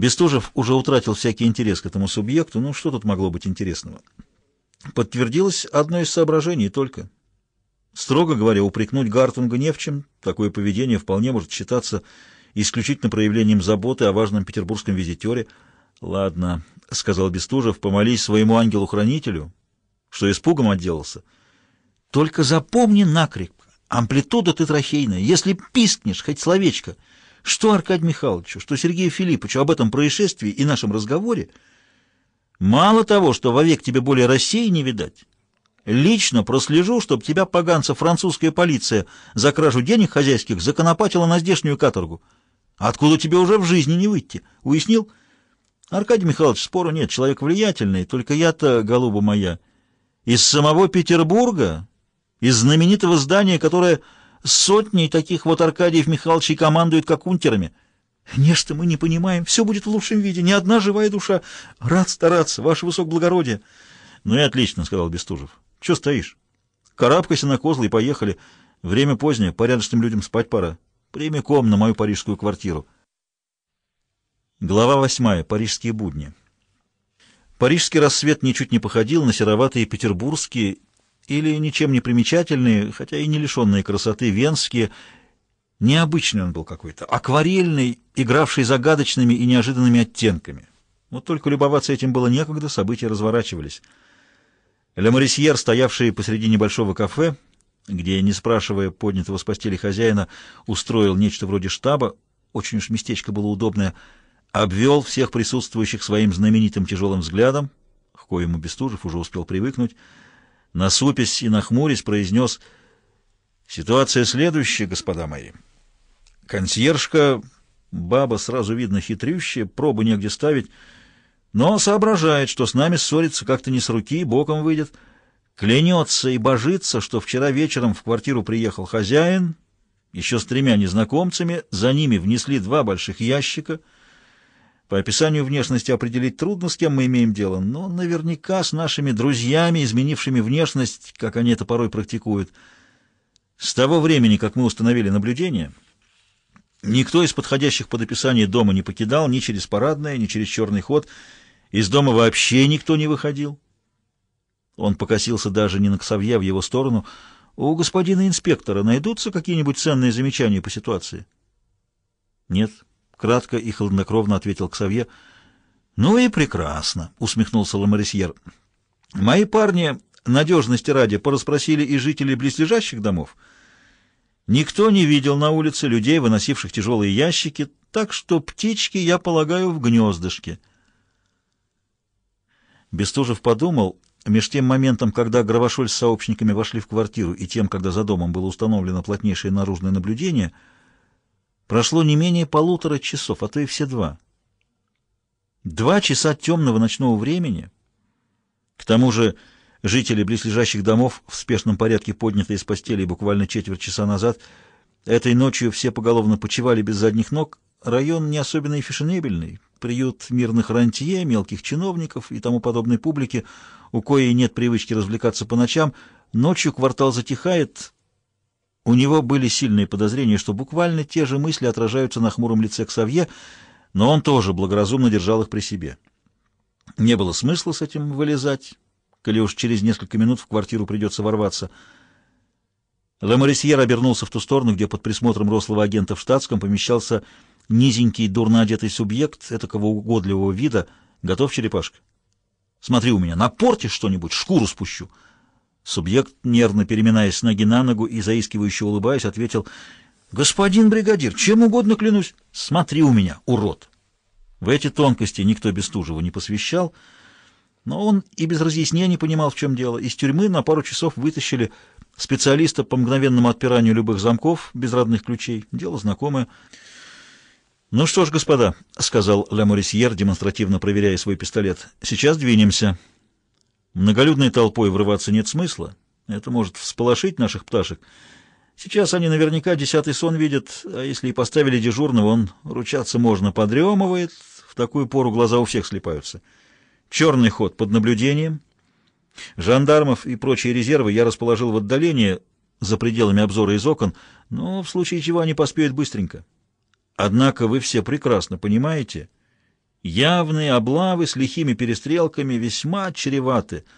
Бестужев уже утратил всякий интерес к этому субъекту, ну что тут могло быть интересного? Подтвердилось одно из соображений только. Строго говоря, упрекнуть Гартунга не в чем, такое поведение вполне может считаться исключительно проявлением заботы о важном петербургском визитере. «Ладно», — сказал Бестужев, — «помолись своему ангелу-хранителю, что испугом отделался. Только запомни накрик, амплитуда ты трахейная, если пискнешь хоть словечко, что Аркадию Михайловичу, что Сергею Филипповичу об этом происшествии и нашем разговоре, мало того, что вовек тебе более России не видать, Лично прослежу, чтобы тебя, поганца, французская полиция за кражу денег хозяйских законопатила на здешнюю каторгу. Откуда тебе уже в жизни не выйти? Уяснил? Аркадий Михайлович, спору нет, человек влиятельный, только я-то, голуба моя, из самого Петербурга, из знаменитого здания, которое сотней таких вот Аркадиев Михайловичей командует, как унтерами. Нечто мы не понимаем, все будет в лучшем виде, ни одна живая душа. Рад стараться, ваше высокоблагородие. Ну и отлично, — сказал Бестужев. Че стоишь? Карабкайся на козлы и поехали. Время позднее, порядочным людям спать пора. Прямиком на мою парижскую квартиру. Глава восьмая. Парижские будни. Парижский рассвет ничуть не походил на сероватые петербургские или ничем не примечательные, хотя и не лишенные красоты, венские. Необычный он был какой-то, акварельный, игравший загадочными и неожиданными оттенками. Вот только любоваться этим было некогда, события разворачивались. Ле Морисьер, стоявший посреди небольшого кафе, где, не спрашивая поднятого с постели хозяина, устроил нечто вроде штаба, очень уж местечко было удобное, обвел всех присутствующих своим знаменитым тяжелым взглядом, к коему Бестужев уже успел привыкнуть, насупясь и нахмурясь, произнес «Ситуация следующая, господа мои. Консьержка, баба сразу видно хитрющая, пробы негде ставить, но соображает, что с нами ссориться как-то не с руки, боком выйдет. Клянется и божится, что вчера вечером в квартиру приехал хозяин, еще с тремя незнакомцами, за ними внесли два больших ящика. По описанию внешности определить трудно, с кем мы имеем дело, но наверняка с нашими друзьями, изменившими внешность, как они это порой практикуют. С того времени, как мы установили наблюдение... Никто из подходящих под описание дома не покидал ни через парадное, ни через черный ход, из дома вообще никто не выходил. Он покосился даже не на Ксавье, в его сторону. У господина инспектора найдутся какие-нибудь ценные замечания по ситуации? Нет, кратко и хладнокровно ответил Ксавье. Ну и прекрасно, усмехнулся Ламарисьер. Мои парни надежности ради пораспросили и жителей близлежащих домов. Никто не видел на улице людей, выносивших тяжелые ящики, так что птички, я полагаю, в гнездышке. Бестужев подумал, меж тем моментом, когда Гравошоль с сообщниками вошли в квартиру, и тем, когда за домом было установлено плотнейшее наружное наблюдение, прошло не менее полутора часов, а то и все два. Два часа темного ночного времени. К тому же жители близлежащих домов в спешном порядке подняты из постели буквально четверть часа назад. Этой ночью все поголовно почивали без задних ног. Район не особенно и фешенебельный, приют мирных рантье, мелких чиновников и тому подобной публики, у коей нет привычки развлекаться по ночам, ночью квартал затихает. У него были сильные подозрения, что буквально те же мысли отражаются на хмуром лице Ксавье, но он тоже благоразумно держал их при себе. Не было смысла с этим вылезать, коли уж через несколько минут в квартиру придется ворваться. Ламарисьер обернулся в ту сторону, где под присмотром рослого агента в штатском помещался Низенький, дурно одетый субъект этакого угодливого вида. Готов, черепашка? Смотри у меня, напортишь что-нибудь, шкуру спущу. Субъект, нервно переминаясь с ноги на ногу и заискивающе улыбаясь, ответил, «Господин бригадир, чем угодно клянусь, смотри у меня, урод!» В эти тонкости никто Бестужева не посвящал, но он и без разъяснений понимал, в чем дело. Из тюрьмы на пару часов вытащили специалиста по мгновенному отпиранию любых замков без родных ключей. Дело знакомое. «Ну что ж, господа», — сказал Ля Морисьер, демонстративно проверяя свой пистолет, — «сейчас двинемся. Многолюдной толпой врываться нет смысла. Это может всполошить наших пташек. Сейчас они наверняка десятый сон видят, а если и поставили дежурного, он, ручаться можно, подремывает. В такую пору глаза у всех слепаются. Черный ход под наблюдением. Жандармов и прочие резервы я расположил в отдалении, за пределами обзора из окон, но в случае чего они поспеют быстренько». Однако вы все прекрасно понимаете, Явные облавы с лихими перестрелками весьма чреваты —